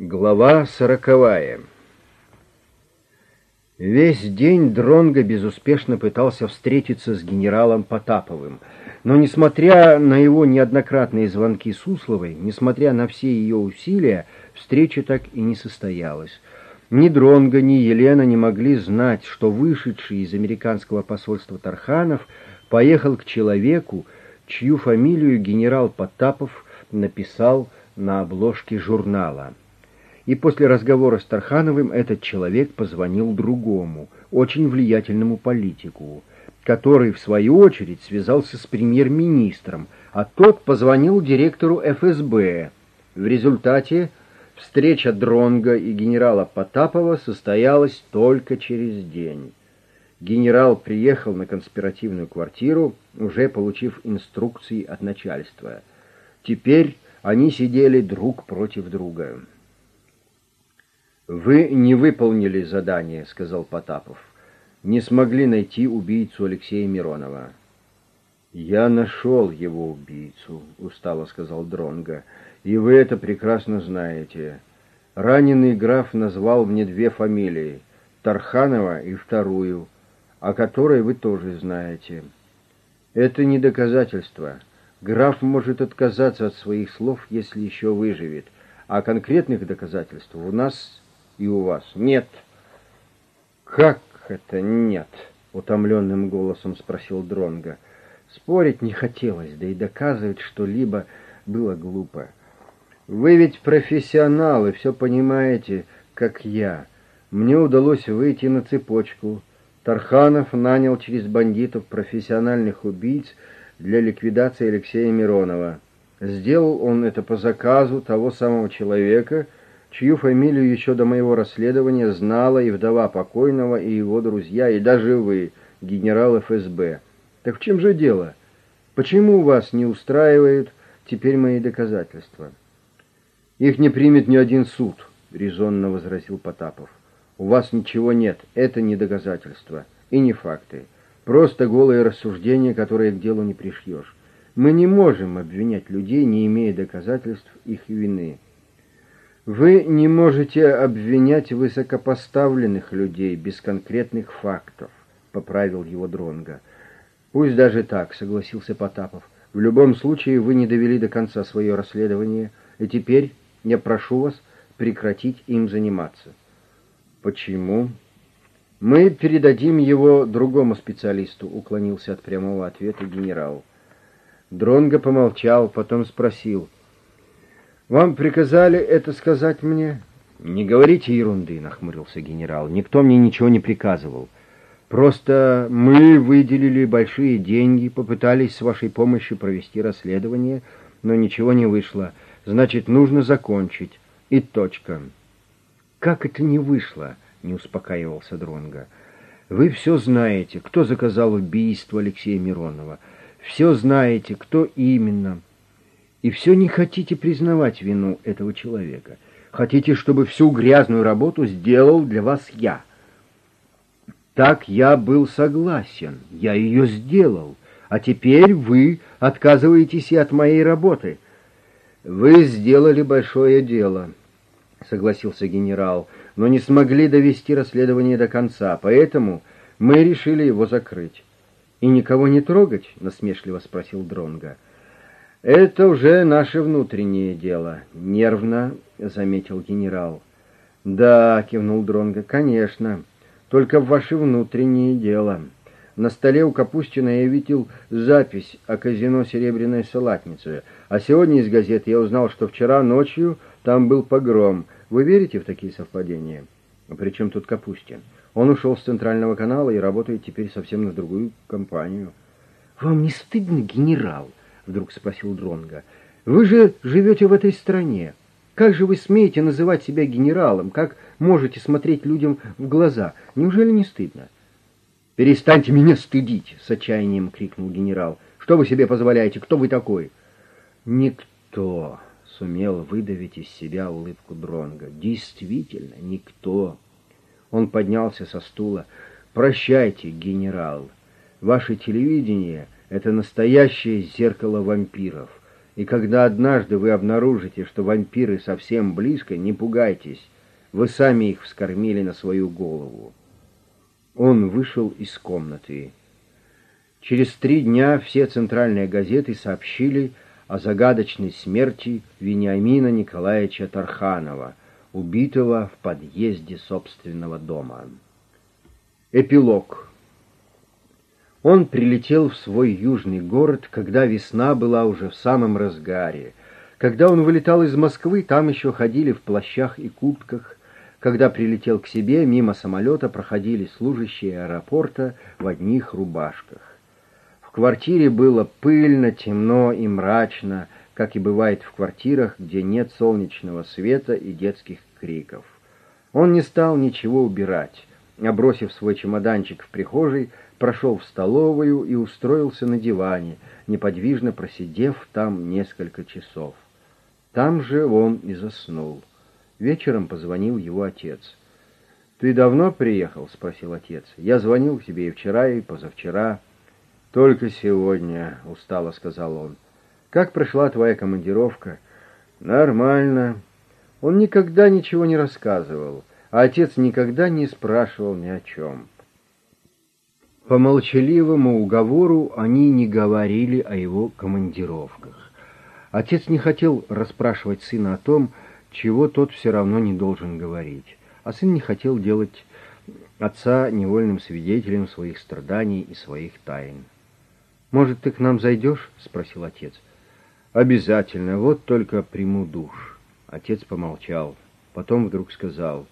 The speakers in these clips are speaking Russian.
Глава сороковая Весь день Дронго безуспешно пытался встретиться с генералом Потаповым, но, несмотря на его неоднократные звонки Сусловой, несмотря на все ее усилия, встреча так и не состоялась. Ни Дронго, ни Елена не могли знать, что вышедший из американского посольства Тарханов поехал к человеку, чью фамилию генерал Потапов написал на обложке журнала и после разговора с Тархановым этот человек позвонил другому, очень влиятельному политику, который, в свою очередь, связался с премьер-министром, а тот позвонил директору ФСБ. В результате встреча Дронга и генерала Потапова состоялась только через день. Генерал приехал на конспиративную квартиру, уже получив инструкции от начальства. Теперь они сидели друг против друга. «Вы не выполнили задание», — сказал Потапов. «Не смогли найти убийцу Алексея Миронова». «Я нашел его убийцу», — устало сказал Дронга. «И вы это прекрасно знаете. Раненый граф назвал мне две фамилии — Тарханова и вторую, о которой вы тоже знаете. Это не доказательство. Граф может отказаться от своих слов, если еще выживет, а конкретных доказательств у нас и у вас нет. Как это нет? утомленным голосом спросил Дронга. Спорить не хотелось, да и доказывать что-либо было глупо. Вы ведь профессионалы, все понимаете, как я. Мне удалось выйти на цепочку. Тарханов нанял через бандитов профессиональных убийц для ликвидации Алексея Миронова. Сделал он это по заказу того самого человека, чью фамилию еще до моего расследования знала и вдова покойного, и его друзья, и даже вы, генерал ФСБ. Так в чем же дело? Почему вас не устраивают теперь мои доказательства? Их не примет ни один суд, резонно возразил Потапов. У вас ничего нет, это не доказательства и не факты. Просто голые рассуждения, которые к делу не пришьешь. Мы не можем обвинять людей, не имея доказательств их вины. Вы не можете обвинять высокопоставленных людей без конкретных фактов, поправил его Дронга. Пусть даже так, согласился Потапов. В любом случае вы не довели до конца свое расследование, и теперь я прошу вас прекратить им заниматься. Почему? Мы передадим его другому специалисту, уклонился от прямого ответа генерал. Дронго помолчал, потом спросил: вам приказали это сказать мне? Не говорите ерунды, нахмурился генерал. Никто мне ничего не приказывал. Просто мы выделили большие деньги, попытались с вашей помощью провести расследование, но ничего не вышло. Значит, нужно закончить. И точка. Как это не вышло? Не успокаивался Дронга. Вы все знаете, кто заказал убийство Алексея Миронова. Все знаете, кто именно. И все не хотите признавать вину этого человека. Хотите, чтобы всю грязную работу сделал для вас я. Так я был согласен, я ее сделал, а теперь вы отказываетесь и от моей работы. Вы сделали большое дело, согласился генерал, но не смогли довести расследование до конца, поэтому мы решили его закрыть. И никого не трогать, насмешливо спросил Дронга. Это уже наше внутреннее дело, нервно заметил генерал. Да, кивнул Дронга. Конечно, только в ваше внутреннее дело. На столе у Капустина я видел запись о казино Серебряная салатница, а сегодня из газет я узнал, что вчера ночью там был погром. Вы верите в такие совпадения? А при чем тут Капустин? Он ушел с центрального канала и работает теперь совсем на другую компанию. Вам не стыдно, генерал? Вдруг спросил Дронга. Вы же живете в этой стране. Как же вы смеете называть себя генералом? Как можете смотреть людям в глаза? Неужели не стыдно? Перестаньте меня стыдить, с отчаянием крикнул генерал. Что вы себе позволяете? Кто вы такой? Никто, сумел выдавить из себя улыбку Дронга. Действительно, никто. Он поднялся со стула. Прощайте, генерал. Ваше телевидение — это настоящее зеркало вампиров. И когда однажды вы обнаружите, что вампиры совсем близко, не пугайтесь, вы сами их вскормили на свою голову. Он вышел из комнаты. Через три дня все центральные газеты сообщили о загадочной смерти Вениамина Николаевича Тарханова, убитого в подъезде собственного дома. Эпилог. Он прилетел в свой южный город, когда весна была уже в самом разгаре. Когда он вылетал из Москвы, там еще ходили в плащах и куртках. Когда прилетел к себе, мимо самолета проходили служащие аэропорта в одних рубашках. В квартире было пыльно, темно и мрачно, как и бывает в квартирах, где нет солнечного света и детских криков. Он не стал ничего убирать, бросив свой чемоданчик в прихожей, прошел в столовую и устроился на диване, неподвижно просидев там несколько часов. Там же он и заснул. Вечером позвонил его отец. «Ты давно приехал?» — спросил отец. «Я звонил тебе и вчера, и позавчера». «Только сегодня», — устало сказал он. «Как прошла твоя командировка?» «Нормально». Он никогда ничего не рассказывал, а отец никогда не спрашивал ни о чем. По молчаливому уговору они не говорили о его командировках. Отец не хотел расспрашивать сына о том, чего тот все равно не должен говорить, а сын не хотел делать отца невольным свидетелем своих страданий и своих тайн. «Может, ты к нам зайдешь?» — спросил отец. «Обязательно, вот только приму душ». Отец помолчал, потом вдруг сказал,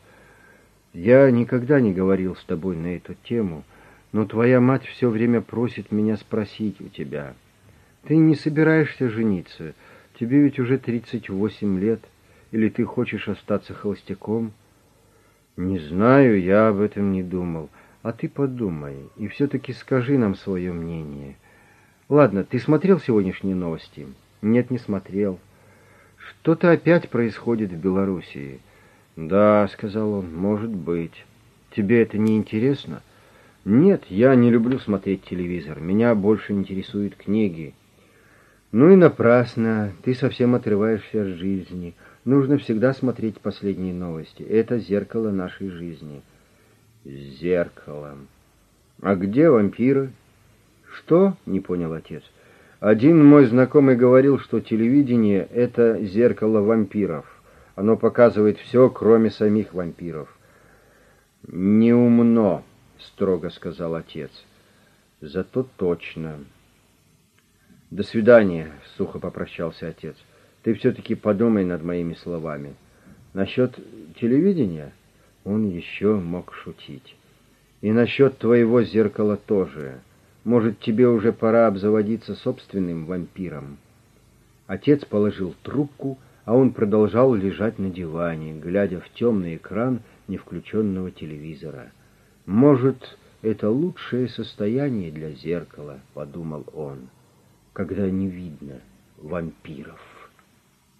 «Я никогда не говорил с тобой на эту тему» но твоя мать все время просит меня спросить у тебя. Ты не собираешься жениться, тебе ведь уже тридцать восемь лет, или ты хочешь остаться холостяком? Не знаю, я об этом не думал. А ты подумай, и все-таки скажи нам свое мнение. Ладно, ты смотрел сегодняшние новости? Нет, не смотрел. Что-то опять происходит в Белоруссии. Да, сказал он, может быть. Тебе это не интересно? — нет, я не люблю смотреть телевизор. Меня больше интересуют книги. Ну и напрасно. Ты совсем отрываешься от жизни. Нужно всегда смотреть последние новости. Это зеркало нашей жизни. Зеркало. А где вампиры? Что? Не понял отец. Один мой знакомый говорил, что телевидение — это зеркало вампиров. Оно показывает все, кроме самих вампиров. Неумно. — строго сказал отец. «Зато точно». «До свидания», — сухо попрощался отец. «Ты все-таки подумай над моими словами. Насчет телевидения он еще мог шутить. И насчет твоего зеркала тоже. Может, тебе уже пора обзаводиться собственным вампиром?» Отец положил трубку, а он продолжал лежать на диване, глядя в темный экран невключенного телевизора. «Может, это лучшее состояние для зеркала», — подумал он, — «когда не видно вампиров».